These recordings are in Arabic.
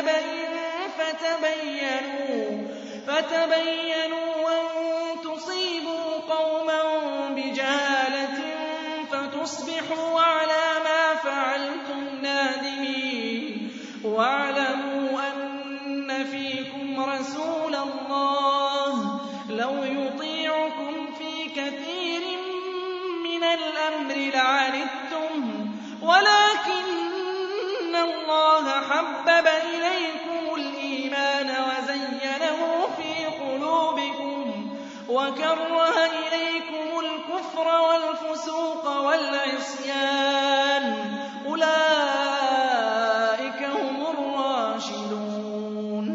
بِنَبَإٍ فَتَبَيَّنُوا أَن تُصِيبُوا قَوْمًا بِجَهَالَةٍ فَتُصْبِحُوا عَلَىٰ مَا فَعَلْتُمْ نَادِمِينَ. وَاعْلَمُوا أَنَّ فِيكُمْ رَسُولَ اللَّهِ. لَوْ يُطِيعُكُمْ فِي كَثِيرٍ مِّنَ الْأَمْرِ لَعَنِتُّمْ حَبَّبَ إِلَيْكُمُ الْإِيمَانَ وَزَيَّنَهُ فِي قُلُوبِكُمْ وَكَرَّهَ إِلَيْكُمُ الْكُفْرَ وَالْفُسُوقَ وَالْعِصْيَانَ ۚ. أُولَٰئِكَ هُمُ الرَّاشِدُونَ.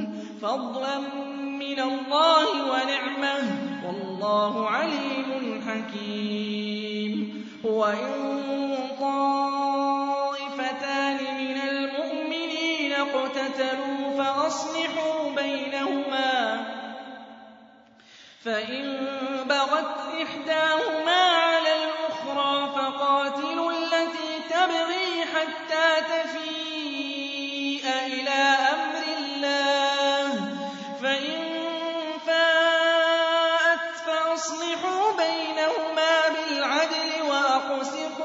فَضْلًا مِّنَ اللَّهِ وَنِعْمَةً ۚ. وَاللَّهُ عَلِيمٌ حَكِيمٌ. اقْتَتَلُوا فَأَصْلِحُوا بَيْنَهُمَا ۖ فَإِن بَغَتْ إِحْدَاهُمَا عَلَى الْأُخْرَىٰ فَقَاتِلُوا الَّتِي تَبْغِي حَتَّىٰ تَفِيءَ إِلَىٰ أَمْرِ اللَّهِ ۚ. فَإِن وَأَصْلِحُوا بَيْنَهُمَا بِالْعَدْلِ وَأَقْسِطُوا ۖ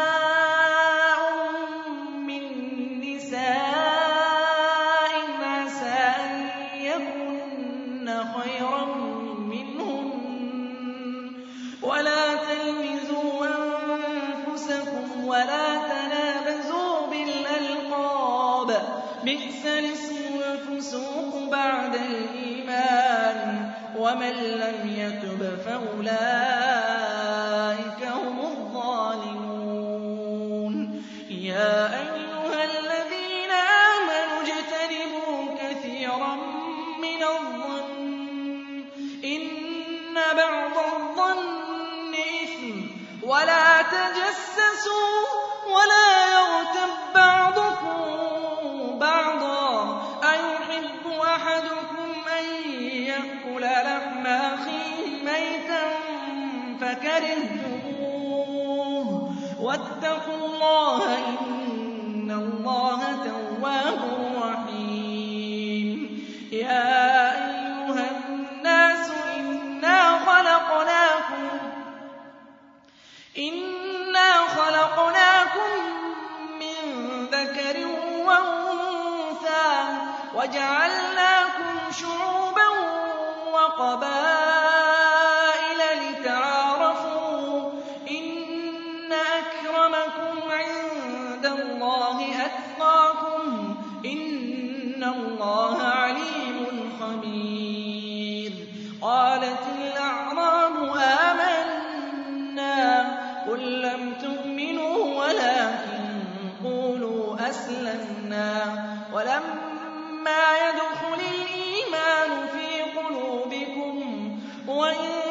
بِئْسَ الِاسْمُ الْفُسُوقُ بَعْدَ الْإِيمَانِ ۚ. وَمَن لَّمْ يَتُبْ فَأُولَٰئِكَ تَجَسَّسُوا وَلَا يَغْتَب بَّعْضُكُم بَعْضًا ۚ. أَيُحِبُّ أَحَدُكُمْ أَن يَأْكُلَ لَحْمَ أَخِيهِ مَيْتًا فَكَرِهْتُمُوهُ ۚ. وَاتَّقُوا اللَّهَ ۖ إِنَّ اللَّهَ تَوَّابٌ رَّحِيمٌ. وَجَعَلْنَاكُمْ شُعُوبًا وَقَبَائِلَ لِتَعَارَفُوا ۚ إِنَّ أَكْرَمَكُمْ عِندَ أَتْقَاكُمْ ۚ إِنَّ اللَّهَ عَلِيمٌ خَبِيرٌ. قَالَتِ الْأَعْرَابُ آمَنَّا ۖ قُل لَّمْ تُؤْمِنُوا وَلَٰكِن قُولُوا أَسْلَمْنَا وَلَمَّا يَدْخُلِ الْإِيمَانُ فِي قُلُوبِكُمْ ۖ وَإِن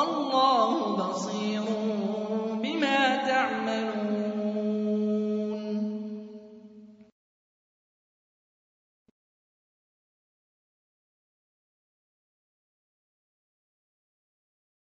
وَاللَّهُ بَصِيرٌ.